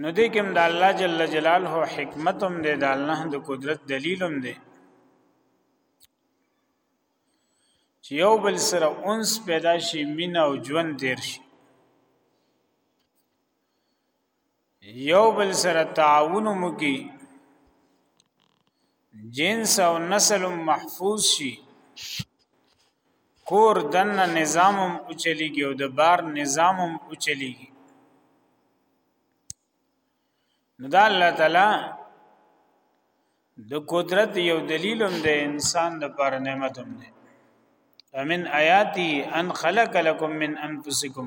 نو دې کوم د الله جل جلاله حکمت هم دی د الله د قدرت دلیل هم دی چې یو بل سره اونس پیدا شي مینه او ژوند تیر شي یو بل سره تعاون مو کی جنس او نسل محفوظ شي کور دنه نظام هم اوچلیږي او د بار نظام هم اوچلیږي نو دا الله تعالی د قدرت یو دلیل هم د انسان د پر نعمت هم دی ومن آیاتی ان خلق لکم من انفسکم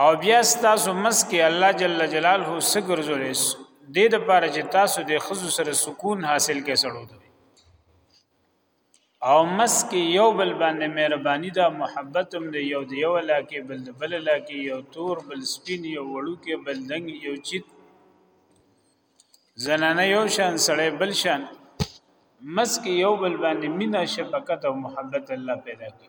او بیا تاسو مسکه الله جل جلاله سګر زولیس د دې لپاره چې تاسو د خزو سره سکون حاصل کې سړو دوی او مسکه یو بل باندې مهرباني دا محبت هم دی یو دی یو لکه بل بل لکه یو تور بل سپین یو وړو کې بل دنګ یو چیت زنانه یو شان سړی بل شان مسک یو بل باندې مینا شفقت او محبت الله پیدا کړي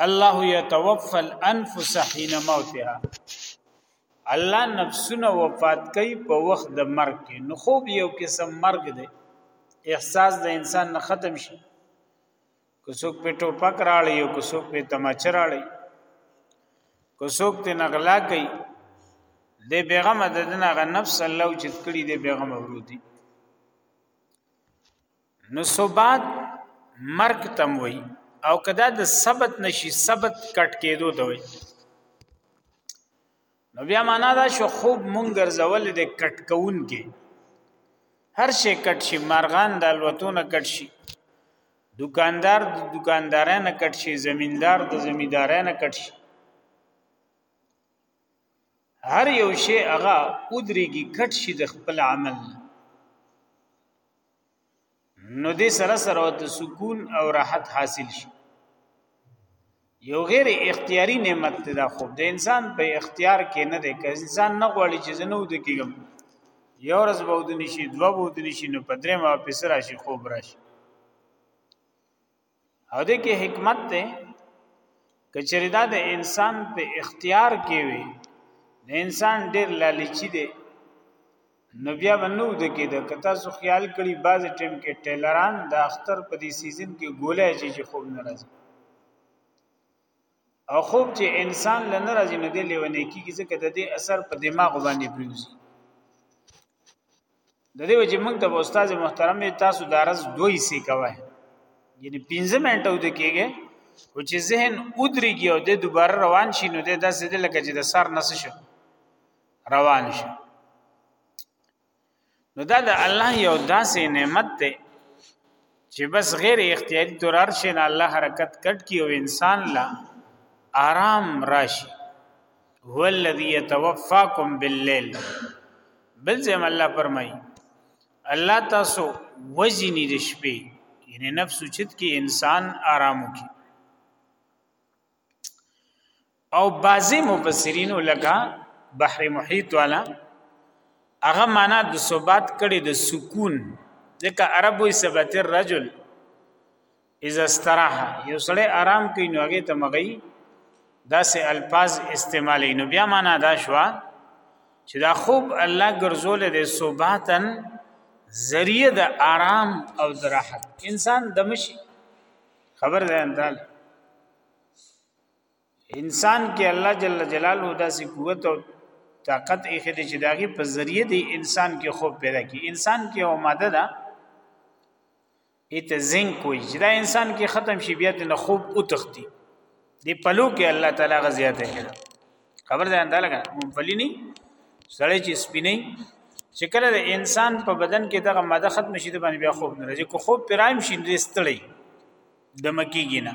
الله يتوفى الانفس حين موتها الله نفسونه وفات کوي په وخت د مرګ کې نو خوب یو قسم مرګ دی احساس د انسان نه ختم شي که څوک په ټوپک راړي او که څوک په تماچر راړي که څوک ته نغلا کوي د بیغمه د دنه غ نفس الله چې کړي د بیغمه ورودي نو ثبات مرګ تم وي او کدا د ثبت نشي ثبت کټ کېدو ته وي نو بیا معنا دا شو خوب مونږ ګرځول د کټ کون کې هر شي کټ شي مارغان د الوتونه کټ شي دکاندار د دکاندارانه کټ شي زمیندار د زمیندارانه کټ شي هر یو شی هغه ودرېږي کټ شي د خپل عمل نو دې سره سره ته سکون او راحت حاصل شي یو غیر اختیاري نعمت ته دا خوب د انسان په اختیار کې نه دی که انسان نه غواړي چې زنه ود کېږم یو ورځ به ودنی شي دوه به ودنی شي نو په درې ما په سره شي خوب راشي او د کې حکمت ته کچری دا د انسان په اختیار کې وي د انسان ډیر لالچی دی نو بیا بنو د کې د کتا سو خیال کړي باز ټیم کې ټیلران د اختر په دې سیزن کې ګولای شي چې خوب ناراضي او خوب چې انسان لنه راځي نو دی لیونی کیږي ځکه د دې اثر په دماغ باندې پریوزي د دې وجه موږ ته استاد محترم تاسو د عرض دوی سي کوي یعنی 15 منټه ود کېږي او چې ذهن ودرېږي او د دوباره روان شي نو د داسې د لکه چې د سر نس شو روان شي نو دا د الله یو داسې نعمت دی چې بس غیر اختیاري تور ارشه نه الله حرکت کټ کی او انسان لا آرام راشي هو الذی یتوفاکم باللیل بل زم الله فرمای الله تاسو وزنی د شپې یعنی نفس چت کی انسان آرام کی او بعضی مفسرین لکه بحر محیط والا هغه معنا د ثبات کړي د سکون ځکه عربو ثبات الرجل اذا استراح یو سړی آرام کوي نو هغه ته مغي داسې الفاظ استعمالي نو بیا معنا دا شو چې دا خوب الله ګرځول د ثباتن ذریعہ د آرام او د راحت انسان دمشي خبر ده اندال انسان کې الله جل جلاله داسې قوت او طاقت یې خېدې چې داغي په ذریعه دی انسان کې خوب پیدا کی انسان کې او ماده ده ایت زین کوی چې دا انسان کې ختم شي بیا د خوب او تختی دی پلو کې الله تعالی غزیات کړ خبر ده انده لګا مونفلی نه سړی چې سپینې چې کله د انسان په بدن کې دغه ماده ختم شي د باندې بیا خوب نه راځي کو خوب پرایم شي د ستړي د مکیږي نه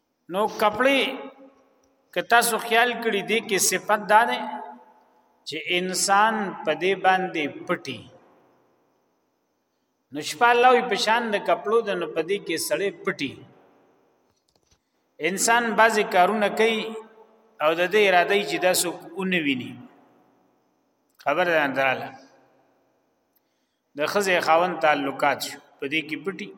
نو کپڑے که تاسو خیال کړی دی کې صفت دا ده چې انسان په دې باندې پټي نو شپه الله په شان د کپلو د نو پدې کې سړې پټي انسان بعضی کارونه کوي او د دې اراده چې دا څوک اون ویني خبر ده اندراله د خزه خاون تعلقات شو پدې کې پټي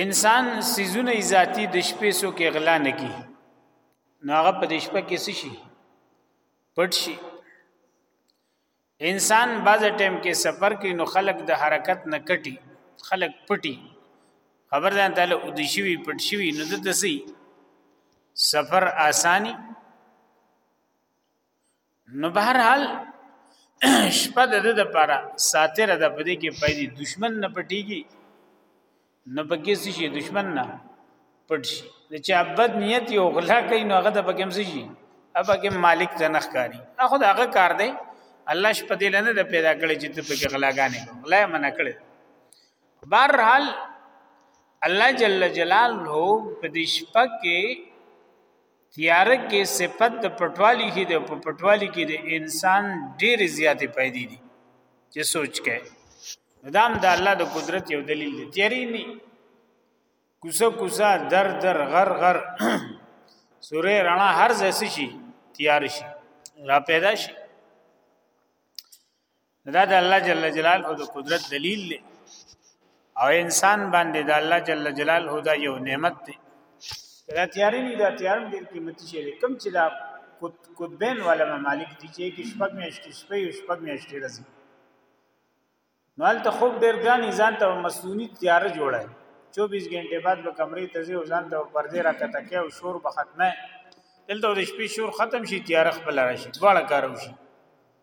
انسان سيزونه ذاتی د شپې سو کې غلا نه کی ناغه په د شپه کې شي پټ شي انسان بعض ټیم کې سفر کې نو خلق د حرکت نه کټي خلق پټي خبر ده تعالی او د شوی پټ شوی نو د تسي سفر آسانی نو بهر حال شپه د د لپاره ساتره د پدې کې پیدا دشمن نه پټيږي نه پکې شي دشمن نه پټ شي د چا بد نیت یو غلا کوي نو هغه د پکې هم شي هغه کې مالک ته نه ښکاری هغه د هغه کار دی الله شپه دې لنه د پیدا کړی چې ته پکې غلاګانې غلا منع کړي بهر حال الله جل جلاله په دې شپه کې تیار کې صفت د پټوالی کې د په پټوالی کې د انسان ډېر زیاتې پیدا دي چې سوچ کې دام د الله د قدرت یو دلیل دی تیاری نه کوسه کوسه در در غر غر سورې رڼا هر ځای شي تیار شي را پیدا شي دا د الله جل جلاله د قدرت دلیل دی او انسان باندې د الله جل جلاله دا یو نعمت دی دا تیارې نه دا تیارم ډېر قیمتي شی دی کم چې دا قطبین والا ممالک دي چې کې شپږ میاشتې شپې او شپږ میاشتې راځي نو هلته خوب ډېر ګران ځان ته مسنوني تیار جوړه 24 غنټه بعد به کمرې ته ځي او ځان ته پردې را کته کې او شور به ختمه دلته د شپې شور ختم شي تیار خپل راشي دواړه کارو شي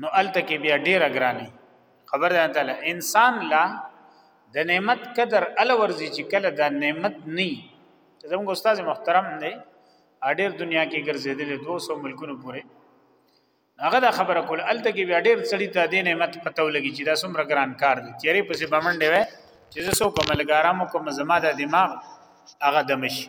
نو الته کې بیا ډیره ګرانی خبر ده تعالی انسان لا د نعمت قدر ال ورزي چې کله دا نعمت ني زموږ استاد محترم دی اډیر دنیا کې ګرځیدل 200 ملکونو پورې هغه دا خبره کول الته کې بیا ډیر سړی ته د نعمت پتو لګي چې دا څومره ګران کار دی چیرې پسې بمنډه وای چې زه سو کوملګارامو کوم زما د دماغ هغه دمشي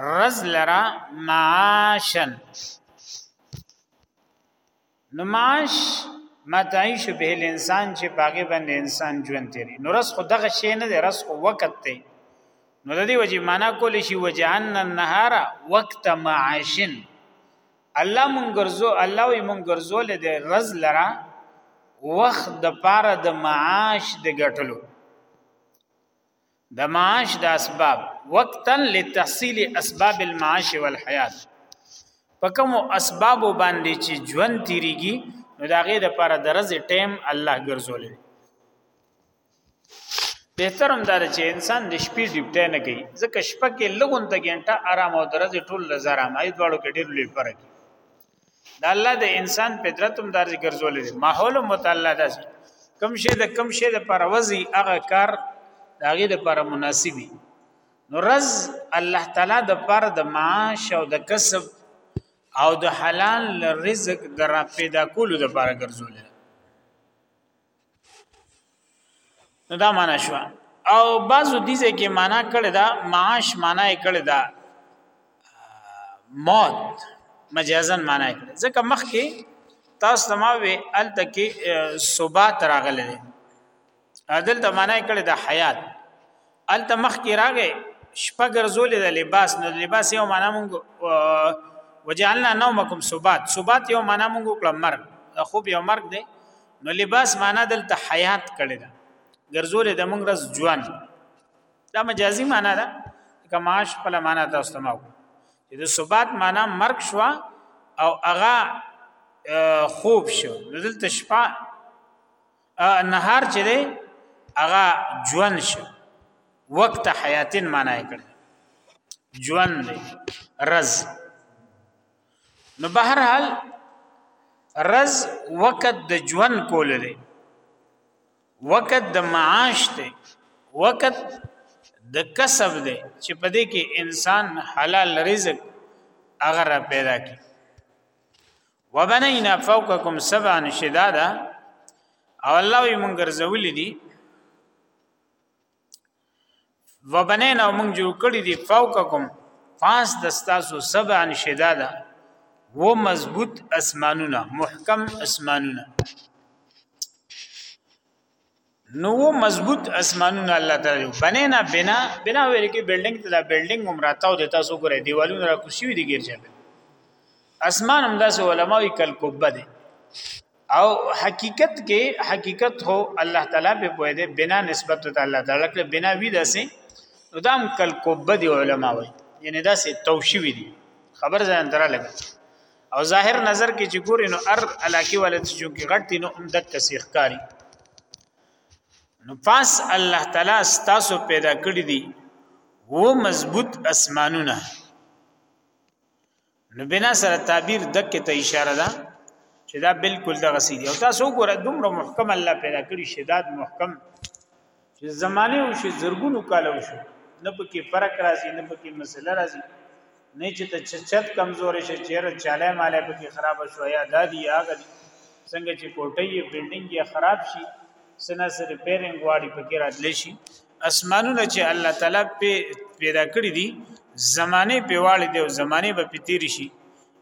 رز لرا معاشن نو معاش متعیش به الانسان چې باغې باندې انسان ژوند تیری نو رس خو دغه شی نه دی رس خو وخت دی نو د دې وجه معنا کول شي وجعلنا النهار وقت معاشن الله مونږ ګرځو الله وي مونږ ګرځو له دې رز لرا وخت د پاره د معاش د ګټلو د معاش د اسباب وقتا لتحصيل اسباب المعاش والحياه په کوم اسباب باندې چې ژوند تیریږي نو دا غي د پر درز ټیم الله ګرځولې به ترم دار چې انسان د شپې ډیوټه نه کوي ځکه شپه کې لګون د غنټه آرام او درز ټول لزر آرام ای دوړو کې ډیر لوی فرق د الله د انسان فطرت هم داسې ګرځولې دي ماحول متعالی داسې کم شي د کم شي د پر وزي هغه کار داغه د پر مناسبي نو رز الله تعالی د پر د معاش او د کسب او د حلال رزق در پیدا کولو د پر ګرځولې نو دا معنا شو او بعضو دي کې معنا کړی دا معاش معنا یې کړی دا موت مجازا معنا یې کړی ځکه مخکې تاسو تماوي ال تکي صبات راغله عدل ته معنا یې کړی دا حیات ال ته مخکې راغی شپه ګرځولې د لباس نو لباس یو معنا مونږ وجعلنا نومکم سبات سبات یو معنا مونږ کړه مرګ خوب یو مرګ دی نو لباس معنا دلته حیات کړي ده ګرځول د موږ رز ژوند دا مجازي معنا ده کماش په معنا تاسو ته مو چې د ثبات معنا مرګ شو او هغه خوب شو دلته شپه نهار چې دی هغه ژوند شو وخت حیاتین معنا یې کړ ژوند رز نو بهر حال رز وقت د ژوند کول دی وقت د معاش دی وقت د کسب دی چې په دې کې انسان حلال رزق اگر پیدا کی وبنینا فوقکم سبعا شدادا او الله یې مونږ ګرځولې دي وبنینا موږ جوړ کړی دی فوقکم پاس دستاسو سبع شدادا و مضبوط اسمانونه محکم اسمانونه نو و مضبوط اسمانونه الله تعالی بنینا بنا بنا ویل کې بلډینګ ته دا بلډینګ هم راتاو د تاسو ګره دیوالونه را کوشي دي ګرځي اسمان هم داسې علماوی کل کوبه دي او حقیقت کې حقیقت هو الله تعالی به پوهه ده بنا نسبت ته الله تعالی کړه بنا وی داسې دام کل کوبه دی علما وي یعنی داسې توشوی دي خبر ځان درا لګي او ظاهر نظر کې چې ګوري نو ار علاقه ولې چې کې غټي نو هم دک سیخکاری نو پاس الله تعالی ستاسو پیدا کړی دي وو مضبوط اسمانونه نو بنا سره تعبیر دک ته اشاره ده چې دا بالکل دغه سي دي او تاسو ګوره دومره محکم الله پیدا کړی شداد محکم چې زمانه او شي زرګونو کالو شو نه پکې فرق راځي نه پکې مسله راځي نه چې ته چت کمزور شي چیرې چاله مالې پکې خراب شو یا دادی هغه څنګه چې کوټې بلډینګ یې خراب شي سنا سره پیرنګ واړي پکې راتلی شي اسمانونه چې الله تعالی په پیدا کړی دي زمانه په واړ دی او زمانه به پتیر شي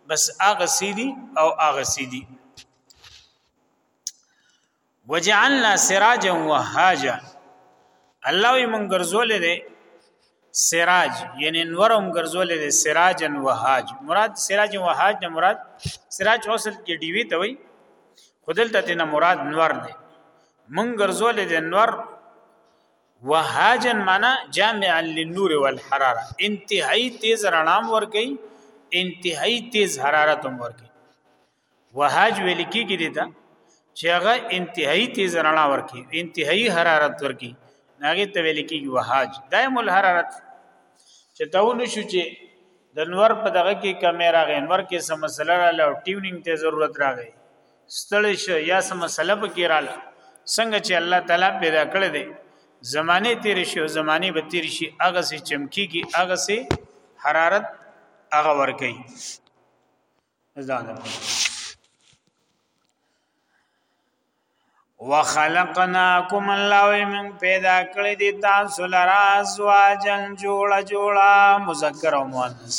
بس اغه سیدی او اغه سیدی وجعلنا سراجا وهاجا الله یې مونږ ګرځولې دي سراج یعنی نورم ګرځولې دي سراجا وهاج مراد سراج وهاج نه مراد سراج اوسل کې دیوی ته وای خدلته نه مراد نور دی من ګرځول د نور وهاجن معنا جامع للنور والحراره انتهایی تیز رڼام ورکی انتهایی تیز حرارت هم ورکی وهاج ویل کیږي دیتا چې هغه انتهایی تیز رڼا ورکی انتهایی حرارت ورکی هغه ته ویل کیږي وهاج دائم الحرارت چې تاونه شو چې د نور په دغه کې کیمرا غینور کې سم مسله رااله او ټیونینګ ته ضرورت راغی ستړی شو یا سم مسله پکې رااله څنګه چې الله تعالی پیدا کړی دی زمانه تیر شي او زمانه به تیر شي هغه سي چمکی کی هغه سي حرارت هغه ور کوي وخلقناکم الله من پیدا کړی دی تاسو لرا ازواجن جوړه جوړه مذکر او مؤنث